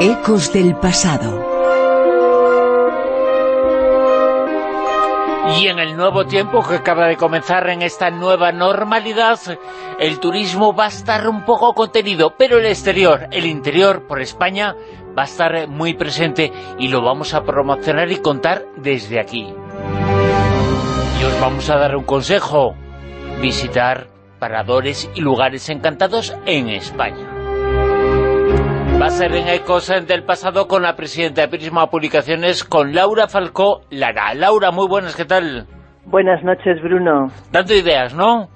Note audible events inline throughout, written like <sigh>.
Ecos del pasado. Y en el nuevo tiempo que acaba de comenzar en esta nueva normalidad, el turismo va a estar un poco contenido, pero el exterior, el interior por España, va a estar muy presente y lo vamos a promocionar y contar desde aquí. Y os vamos a dar un consejo, visitar paradores y lugares encantados en España. Va a ser en Ecos del pasado con la presidenta de Prisma Publicaciones, con Laura Falcó Lara. Laura, muy buenas, ¿qué tal? Buenas noches, Bruno. Dando ideas, ¿no?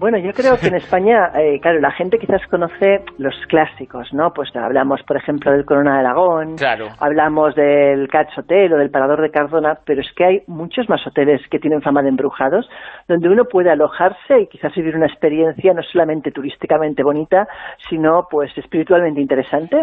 Bueno, yo creo que en <laughs> España, eh, claro, la gente quizás conoce los clásicos, ¿no? Pues hablamos, por ejemplo, del Corona de Aragón, claro. hablamos del Catch Hotel o del Parador de Cardona, pero es que hay muchos más hoteles que tienen fama de embrujados, donde uno puede alojarse y quizás vivir una experiencia no solamente turísticamente bonita, sino pues espiritualmente interesante.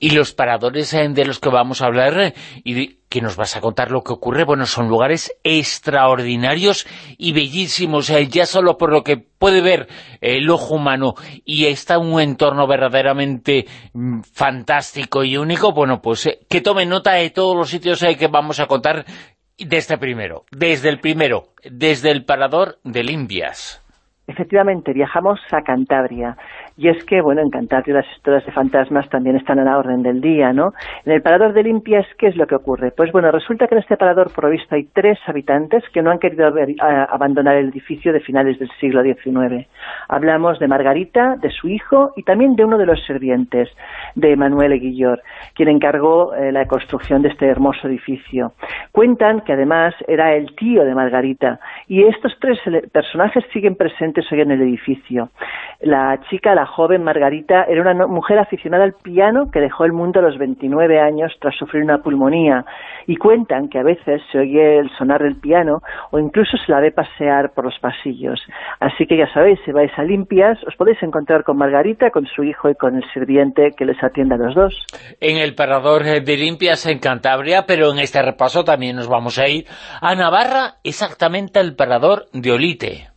Y los paradores eh, de los que vamos a hablar, eh, y que nos vas a contar lo que ocurre, bueno, son lugares extraordinarios y bellísimos, eh, ya solo por lo que puede ver eh, el ojo humano y está un entorno verdaderamente mm, fantástico y único, bueno, pues eh, que tome nota de todos los sitios que vamos a contar desde primero, desde el primero, desde el parador de Limpias. Efectivamente, viajamos a Cantabria. Y es que, bueno, en Cantabria las historias de fantasmas también están a la orden del día, ¿no? En el parador de Limpias, ¿qué es lo que ocurre? Pues bueno, resulta que en este parador provisto hay tres habitantes que no han querido abandonar el edificio de finales del siglo XIX. Hablamos de Margarita, de su hijo y también de uno de los sirvientes, de Manuel Eguillor, quien encargó eh, la construcción de este hermoso edificio. Cuentan que además era el tío de Margarita y estos tres personajes siguen presentes hoy en el edificio. La chica, la joven Margarita era una mujer aficionada al piano que dejó el mundo a los 29 años tras sufrir una pulmonía y cuentan que a veces se oye el sonar del piano o incluso se la ve pasear por los pasillos. Así que ya sabéis, si vais a Limpias os podéis encontrar con Margarita, con su hijo y con el sirviente que les atiende a los dos. En el parador de Limpias en Cantabria, pero en este repaso también nos vamos a ir a Navarra, exactamente al parador de Olite.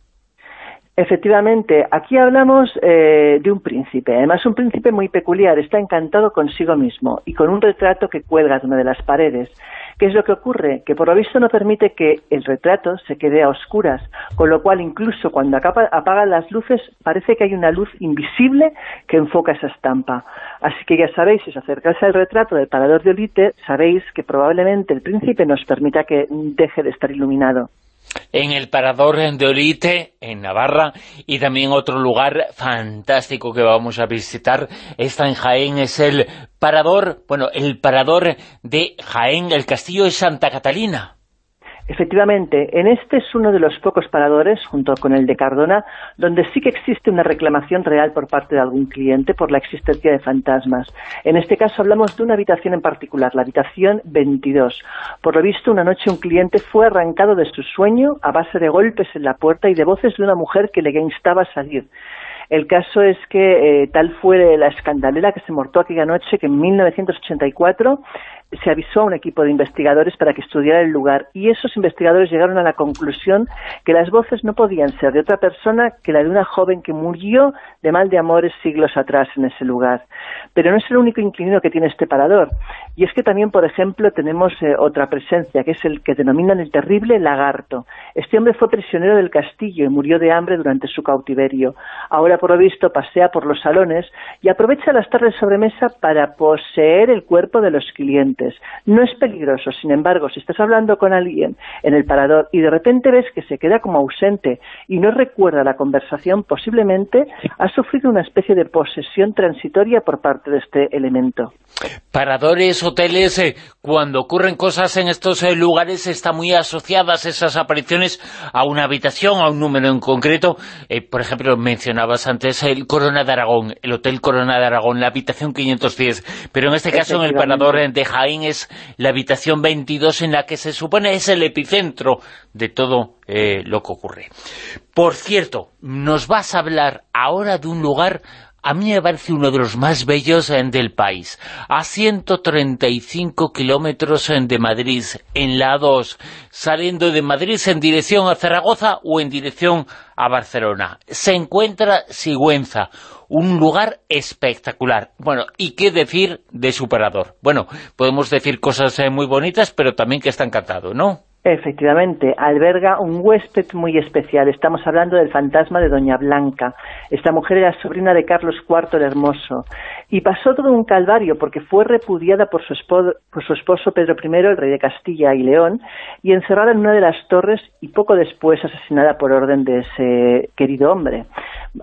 Efectivamente, aquí hablamos eh, de un príncipe, además un príncipe muy peculiar, está encantado consigo mismo y con un retrato que cuelga de una de las paredes. ¿Qué es lo que ocurre? Que por lo visto no permite que el retrato se quede a oscuras, con lo cual incluso cuando apaga las luces parece que hay una luz invisible que enfoca esa estampa. Así que ya sabéis, si os acercáis al retrato del parador de Olite, sabéis que probablemente el príncipe nos permita que deje de estar iluminado en el Parador de Olite, en Navarra, y también otro lugar fantástico que vamos a visitar, está en Jaén, es el Parador, bueno, el Parador de Jaén, el Castillo de Santa Catalina. Efectivamente, en este es uno de los pocos paradores, junto con el de Cardona, donde sí que existe una reclamación real por parte de algún cliente por la existencia de fantasmas. En este caso hablamos de una habitación en particular, la habitación 22. Por lo visto, una noche un cliente fue arrancado de su sueño a base de golpes en la puerta y de voces de una mujer que le instaba a salir. El caso es que eh, tal fue la escandalera que se mortó aquella noche que en 1984 se avisó a un equipo de investigadores para que estudiara el lugar y esos investigadores llegaron a la conclusión que las voces no podían ser de otra persona que la de una joven que murió de mal de amores siglos atrás en ese lugar. Pero no es el único inquilino que tiene este parador. Y es que también, por ejemplo, tenemos eh, otra presencia, que es el que denominan el terrible lagarto. Este hombre fue prisionero del castillo y murió de hambre durante su cautiverio. Ahora, por lo visto, pasea por los salones y aprovecha las tardes de sobremesa para poseer el cuerpo de los clientes no es peligroso, sin embargo, si estás hablando con alguien en el parador y de repente ves que se queda como ausente y no recuerda la conversación, posiblemente ha sufrido una especie de posesión transitoria por parte de este elemento. Paradores, hoteles, eh, cuando ocurren cosas en estos eh, lugares están muy asociadas esas apariciones a una habitación, a un número en concreto. Eh, por ejemplo, mencionabas antes el Corona de Aragón, el Hotel Corona de Aragón, la habitación 510, pero en este caso en el Parador de Jaén es la habitación 22 en la que se supone es el epicentro de todo eh, lo que ocurre. Por cierto, nos vas a hablar ahora de un lugar a mí me parece uno de los más bellos del país. A 135 kilómetros de Madrid, en la 2, saliendo de Madrid en dirección a Zaragoza o en dirección a Barcelona. Se encuentra Sigüenza, un lugar espectacular. Bueno, ¿y qué decir de Superador? Bueno, podemos decir cosas muy bonitas, pero también que está encantado, ¿no? Efectivamente, alberga un huésped muy especial. Estamos hablando del fantasma de Doña Blanca. Esta mujer era sobrina de Carlos IV el Hermoso y pasó todo un calvario porque fue repudiada por su, esposo, Pedro I, el rey de Castilla y León, y encerrada en una de las torres y poco después asesinada por orden de ese querido hombre.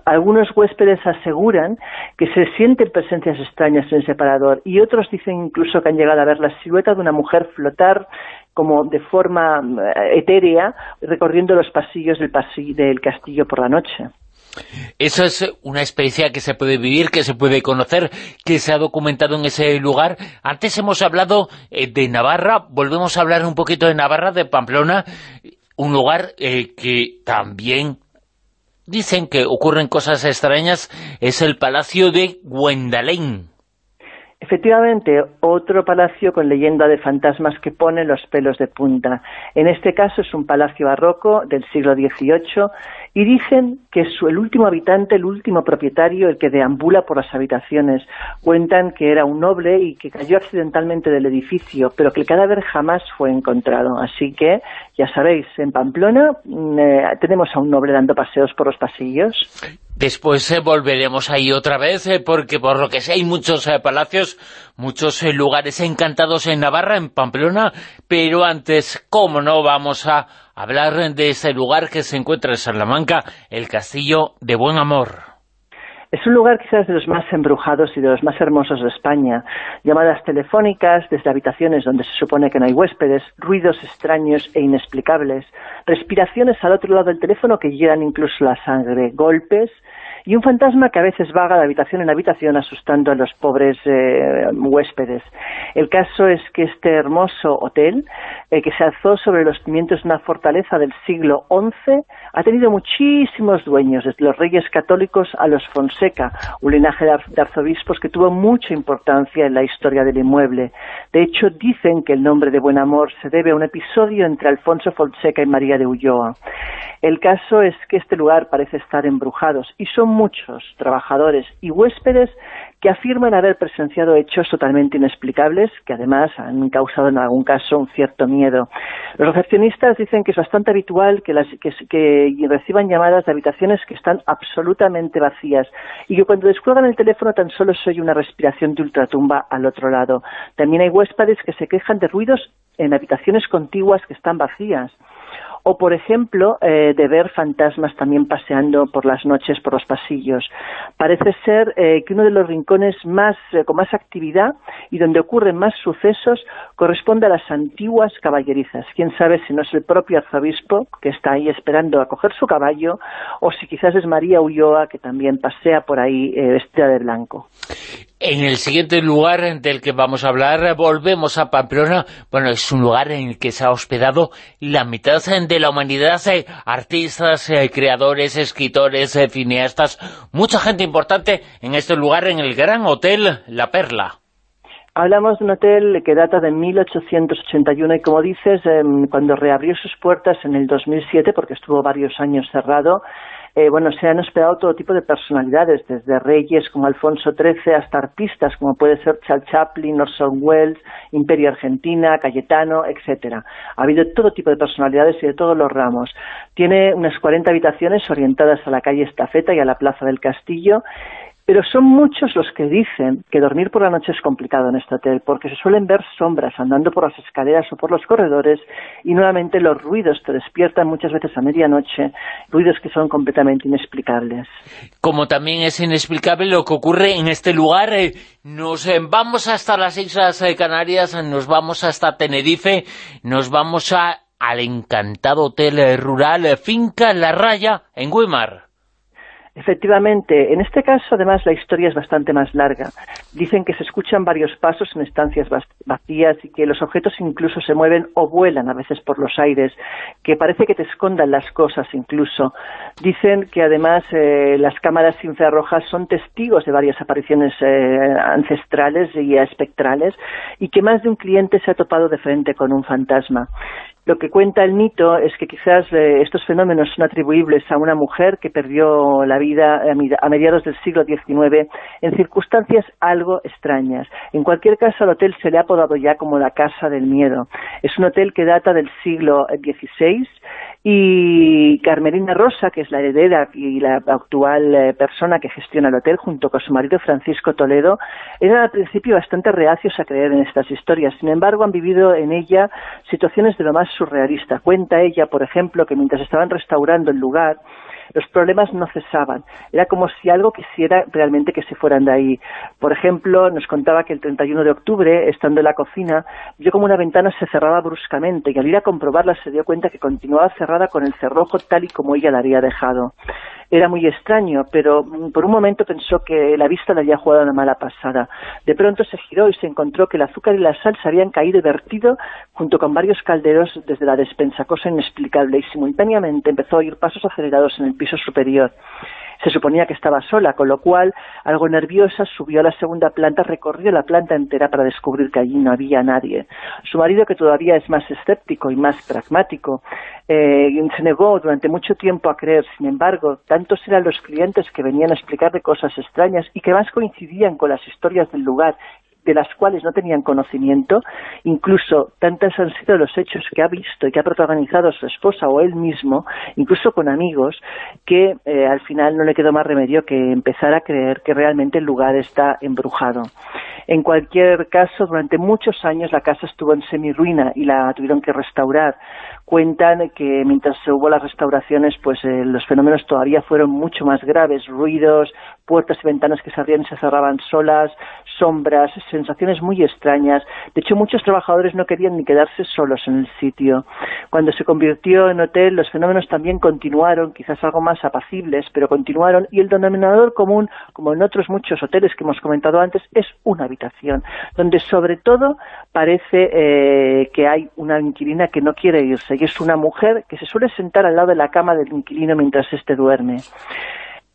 Algunos huéspedes aseguran que se sienten presencias extrañas en el separador y otros dicen incluso que han llegado a ver la silueta de una mujer flotar como de forma eh, etérea recorriendo los pasillos del, del castillo por la noche. Eso es una experiencia que se puede vivir, que se puede conocer, que se ha documentado en ese lugar. Antes hemos hablado eh, de Navarra, volvemos a hablar un poquito de Navarra, de Pamplona, un lugar eh, que también dicen que ocurren cosas extrañas, es el Palacio de Gwendalain. Efectivamente, otro palacio con leyenda de fantasmas que pone los pelos de punta. En este caso es un palacio barroco del siglo XVIII y dicen que es el último habitante, el último propietario, el que deambula por las habitaciones. Cuentan que era un noble y que cayó accidentalmente del edificio, pero que el cadáver jamás fue encontrado. Así que, ya sabéis, en Pamplona mm, eh, tenemos a un noble dando paseos por los pasillos. Después eh, volveremos ahí otra vez, eh, porque por lo que sé hay muchos palacios, muchos lugares encantados en Navarra, en Pamplona, pero antes, ¿cómo no vamos a hablar de ese lugar que se encuentra en Salamanca, el Castillo de Buen Amor. Es un lugar quizás de los más embrujados y de los más hermosos de España. Llamadas telefónicas desde habitaciones donde se supone que no hay huéspedes, ruidos extraños e inexplicables, respiraciones al otro lado del teléfono que llegan incluso la sangre, golpes y un fantasma que a veces vaga de habitación en habitación asustando a los pobres eh, huéspedes. El caso es que este hermoso hotel, eh, que se alzó sobre los cimientos de una fortaleza del siglo XI, ha tenido muchísimos dueños, desde los reyes católicos a los Fonseca, un linaje de arzobispos que tuvo mucha importancia en la historia del inmueble. De hecho, dicen que el nombre de Buen Amor se debe a un episodio entre Alfonso Fonseca y María de Ulloa. El caso es que este lugar parece estar embrujado y son muchos trabajadores y huéspedes que afirman haber presenciado hechos totalmente inexplicables que además han causado en algún caso un cierto miedo. Los recepcionistas dicen que es bastante habitual que, que reciban llamadas de habitaciones que están absolutamente vacías y que cuando descuelgan el teléfono tan solo se oye una respiración de ultratumba al otro lado. También hay huéspedes que se quejan de ruidos en habitaciones contiguas que están vacías o por ejemplo eh, de ver fantasmas también paseando por las noches por los pasillos. Parece ser eh, que uno de los rincones más eh, con más actividad y donde ocurren más sucesos corresponde a las antiguas caballerizas. Quién sabe si no es el propio arzobispo que está ahí esperando a coger su caballo o si quizás es María Ulloa que también pasea por ahí vestida de blanco. En el siguiente lugar del que vamos a hablar, volvemos a Pamplona. Bueno, es un lugar en el que se ha hospedado la mitad de la humanidad, eh, artistas, eh, creadores, escritores, eh, cineastas, mucha gente importante en este lugar, en el Gran Hotel La Perla. Hablamos de un hotel que data de 1881 y como dices, em, cuando reabrió sus puertas en el 2007, porque estuvo varios años cerrado, eh, bueno, se han hospedado todo tipo de personalidades, desde reyes como Alfonso XIII hasta artistas como puede ser Charles Chaplin, Orson Welles, Imperio Argentina, Cayetano, etcétera. Ha habido todo tipo de personalidades y de todos los ramos. Tiene unas 40 habitaciones orientadas a la calle Estafeta y a la Plaza del Castillo pero son muchos los que dicen que dormir por la noche es complicado en este hotel, porque se suelen ver sombras andando por las escaleras o por los corredores, y nuevamente los ruidos te despiertan muchas veces a medianoche, ruidos que son completamente inexplicables. Como también es inexplicable lo que ocurre en este lugar, eh, nos eh, vamos hasta las Islas eh, Canarias, nos vamos hasta Tenerife, nos vamos al encantado hotel rural Finca La Raya en Guimar. Efectivamente, en este caso además la historia es bastante más larga. Dicen que se escuchan varios pasos en estancias vacías y que los objetos incluso se mueven o vuelan a veces por los aires, que parece que te escondan las cosas incluso. Dicen que además eh, las cámaras infrarrojas son testigos de varias apariciones eh, ancestrales y espectrales y que más de un cliente se ha topado de frente con un fantasma. Lo que cuenta el mito es que quizás eh, estos fenómenos son atribuibles a una mujer que perdió la vida a mediados del siglo XIX en circunstancias algo extrañas. En cualquier caso, al hotel se le ha apodado ya como la Casa del Miedo. Es un hotel que data del siglo XVI y Carmelina Rosa, que es la heredera y la actual eh, persona que gestiona el hotel, junto con su marido Francisco Toledo, eran al principio bastante reacios a creer en estas historias. Sin embargo, han vivido en ella situaciones de lo más surrealista. Cuenta ella, por ejemplo, que mientras estaban restaurando el lugar, los problemas no cesaban. Era como si algo quisiera realmente que se fueran de ahí. Por ejemplo, nos contaba que el 31 de octubre, estando en la cocina, vio como una ventana se cerraba bruscamente y al ir a comprobarla se dio cuenta que continuaba cerrada con el cerrojo tal y como ella la había dejado era muy extraño, pero mm, por un momento pensó que la vista le había jugado una mala pasada. De pronto se giró y se encontró que el azúcar y la sal se habían caído y vertido junto con varios calderos desde la despensa, cosa inexplicable, y simultáneamente empezó a oír pasos acelerados en el piso superior. Se suponía que estaba sola, con lo cual, algo nerviosa, subió a la segunda planta, recorrió la planta entera para descubrir que allí no había nadie. Su marido, que todavía es más escéptico y más pragmático, eh, se negó durante mucho tiempo a creer. Sin embargo, tantos eran los clientes que venían a explicarle cosas extrañas y que más coincidían con las historias del lugar de las cuales no tenían conocimiento, incluso tantos han sido los hechos que ha visto y que ha protagonizado su esposa o él mismo, incluso con amigos, que eh, al final no le quedó más remedio que empezar a creer que realmente el lugar está embrujado. En cualquier caso, durante muchos años la casa estuvo en semi-ruina y la tuvieron que restaurar. Cuentan que mientras hubo las restauraciones, pues eh, los fenómenos todavía fueron mucho más graves, ruidos, puertas y ventanas que se abrían y se cerraban solas, sombras, sensaciones muy extrañas. De hecho, muchos trabajadores no querían ni quedarse solos en el sitio. Cuando se convirtió en hotel, los fenómenos también continuaron, quizás algo más apacibles, pero continuaron, y el denominador común, como en otros muchos hoteles que hemos comentado antes, es una habitación, donde sobre todo parece eh, que hay una inquilina que no quiere irse, y es una mujer que se suele sentar al lado de la cama del inquilino mientras éste duerme.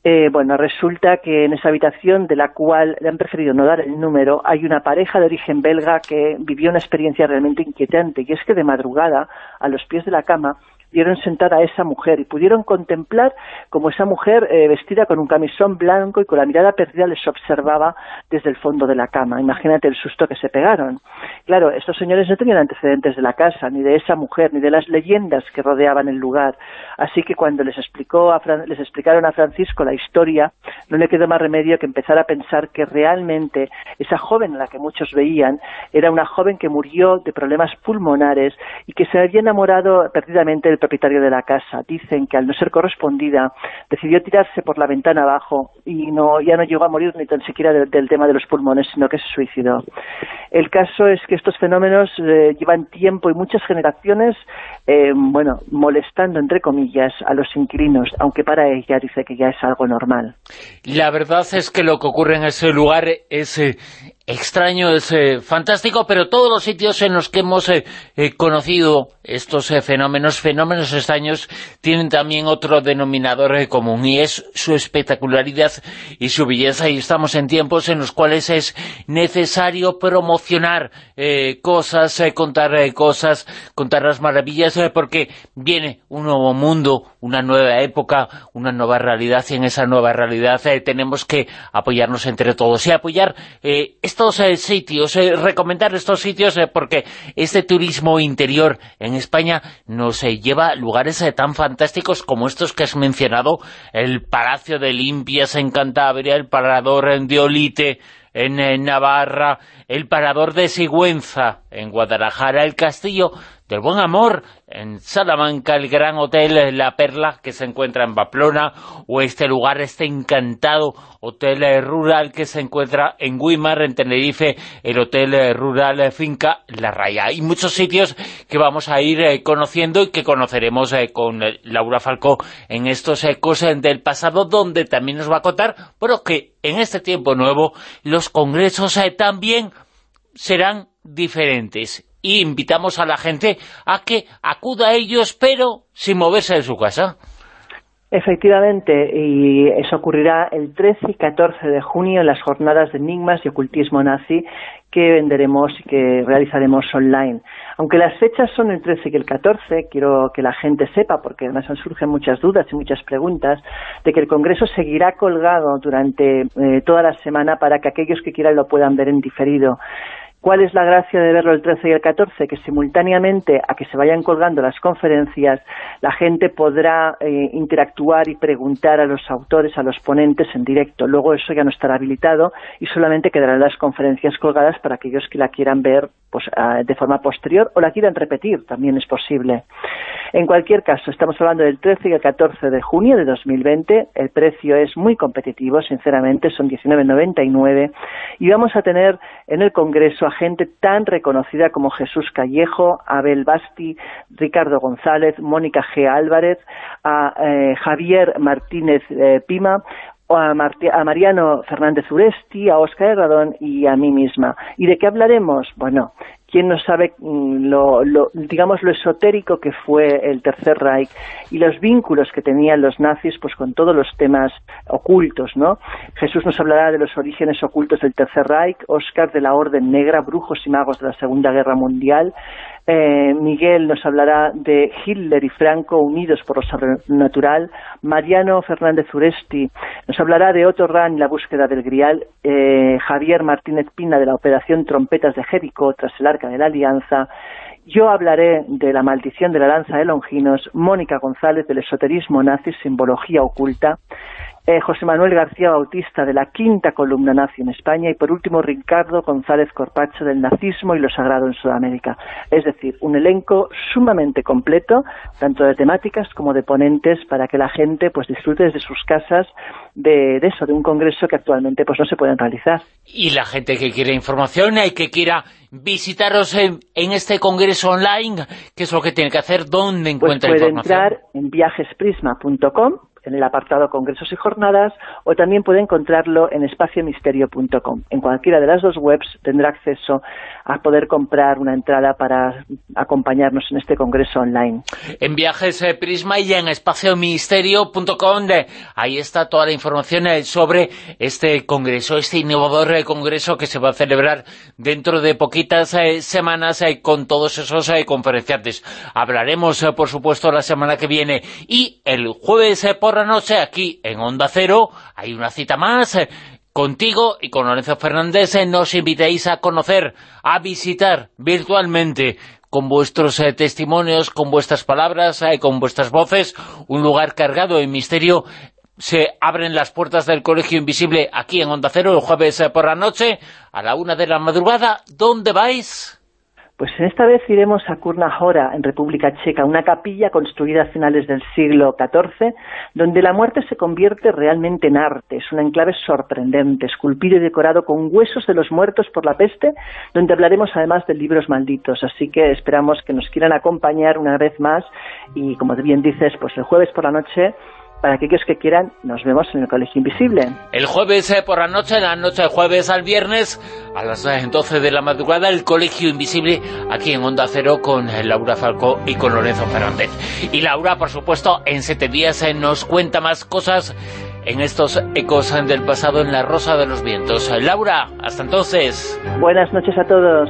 Eh, bueno, resulta que en esa habitación, de la cual le han preferido no dar el número, hay una pareja de origen belga que vivió una experiencia realmente inquietante, y es que de madrugada, a los pies de la cama, vieron sentada a esa mujer y pudieron contemplar como esa mujer eh, vestida con un camisón blanco y con la mirada perdida les observaba desde el fondo de la cama. Imagínate el susto que se pegaron. Claro, estos señores no tenían antecedentes de la casa, ni de esa mujer, ni de las leyendas que rodeaban el lugar. Así que cuando les, explicó les explicaron a Francisco la historia, no le quedó más remedio que empezar a pensar que realmente esa joven a la que muchos veían era una joven que murió de problemas pulmonares y que se había enamorado perdidamente del propietario de la casa. Dicen que al no ser correspondida, decidió tirarse por la ventana abajo y no ya no llegó a morir ni tan siquiera del tema de los pulmones, sino que se suicidó. El caso es que estos fenómenos eh, llevan tiempo y muchas generaciones, eh, bueno, molestando, entre comillas, a los inquilinos, aunque para ella dice que ya es algo normal. La verdad es que lo que ocurre en ese lugar es eh, extraño, es fantástico, pero todos los sitios en los que hemos conocido estos fenómenos, fenómenos extraños, tienen también otro denominador común, y es su espectacularidad y su belleza, y estamos en tiempos en los cuales es necesario promocionar cosas, contar cosas, contar las maravillas, porque viene un nuevo mundo, una nueva época, una nueva realidad, y en esa nueva realidad tenemos que apoyarnos entre todos, y apoyar estos estos eh, sitios, eh, recomendar estos sitios, eh, porque este turismo interior en España nos lleva a lugares tan fantásticos como estos que has mencionado, el Palacio de Limpias en Cantabria, el Parador de Olite en Navarra, el Parador de Sigüenza en Guadalajara, el Castillo del buen amor en Salamanca, el gran hotel La Perla que se encuentra en Pamplona o este lugar, este encantado hotel rural que se encuentra en Guimar, en Tenerife, el hotel rural Finca La Raya. Hay muchos sitios que vamos a ir eh, conociendo y que conoceremos eh, con Laura Falcó en estos ecos eh, del pasado donde también nos va a contar, bueno, que en este tiempo nuevo los congresos también serán diferentes y invitamos a la gente a que acuda a ellos, pero sin moverse de su casa. Efectivamente, y eso ocurrirá el 13 y 14 de junio en las jornadas de enigmas y ocultismo nazi que venderemos y que realizaremos online. Aunque las fechas son el 13 y el 14, quiero que la gente sepa, porque además surgen muchas dudas y muchas preguntas, de que el Congreso seguirá colgado durante eh, toda la semana para que aquellos que quieran lo puedan ver en diferido. ¿Cuál es la gracia de verlo el 13 y el 14? Que simultáneamente a que se vayan colgando las conferencias, la gente podrá eh, interactuar y preguntar a los autores, a los ponentes en directo. Luego eso ya no estará habilitado y solamente quedarán las conferencias colgadas para aquellos que la quieran ver pues, de forma posterior o la quieran repetir, también es posible. En cualquier caso, estamos hablando del 13 y el 14 de junio de 2020, el precio es muy competitivo, sinceramente, son 19,99 y vamos a tener en el Congreso gente tan reconocida como Jesús Callejo, Abel Basti, Ricardo González, Mónica G. Álvarez, a eh, Javier Martínez eh, Pima, a, a, Mariano Fernández Uresti, a Oscar Herradón y a mí misma. ¿Y de qué hablaremos? Bueno, quién no sabe mm, lo, digamos lo esotérico que fue el Tercer Reich y los vínculos que tenían los nazis pues con todos los temas ocultos, ¿no? Jesús nos hablará de los orígenes ocultos del Tercer Reich, Oscar de la Orden Negra, brujos y magos de la Segunda Guerra Mundial, eh, Miguel nos hablará de Hitler y Franco unidos por lo sobrenatural, Mariano Fernández Uresti nos hablará de Otto Rahn y la búsqueda del Grial, eh, Javier Martínez Pina de la operación Trompetas de Jericó tras el Arca de la Alianza, yo hablaré de la maldición de la lanza de Longinos, Mónica González del esoterismo nazi, simbología oculta, eh, José Manuel García Bautista de la quinta columna nazi en España y por último Ricardo González Corpacho del nazismo y lo sagrado en Sudamérica. Es decir, un elenco sumamente completo, tanto de temáticas como de ponentes, para que la gente pues disfrute desde sus casas de, eso, de un congreso que actualmente pues no se pueden realizar. Y la gente que quiere información y que quiera visitaros en, este congreso online, ¿qué es lo que tiene que hacer? ¿Dónde pues encuentra pues puede entrar en viajesprisma.com en el apartado Congresos y Jornadas o también puede encontrarlo en espaciomisterio.com. En cualquiera de las dos webs tendrá acceso a poder comprar una entrada para acompañarnos en este congreso online. En Viajes eh, Prisma y en espaciomisterio.com ahí está toda la información eh, sobre este congreso, este innovador eh, congreso que se va a celebrar dentro de poquitas semanas con todos esos conferenciantes. Hablaremos, por supuesto, la semana que viene y el jueves por por la noche aquí en Onda Cero. Hay una cita más eh, contigo y con Lorenzo Fernández. Eh, nos invitéis a conocer, a visitar virtualmente con vuestros eh, testimonios, con vuestras palabras, con vuestras voces, un lugar cargado de misterio. Se abren las puertas del Colegio Invisible aquí en Onda Cero el jueves por la noche a la una de la madrugada. ¿Dónde vais? Pues esta vez iremos a Kurnahora, en República Checa, una capilla construida a finales del siglo XIV, donde la muerte se convierte realmente en arte. Es un enclave sorprendente, esculpido y decorado con huesos de los muertos por la peste, donde hablaremos además de libros malditos. Así que esperamos que nos quieran acompañar una vez más y, como bien dices, pues el jueves por la noche para aquellos que quieran, nos vemos en el Colegio Invisible. El jueves eh, por la noche, la noche de jueves al viernes, a las 12 de la madrugada, el Colegio Invisible, aquí en Onda Cero, con Laura Falcó y con Lorenzo Fernández. Y Laura, por supuesto, en siete días eh, nos cuenta más cosas en estos ecos del pasado en La Rosa de los Vientos. Laura, hasta entonces. Buenas noches a todos.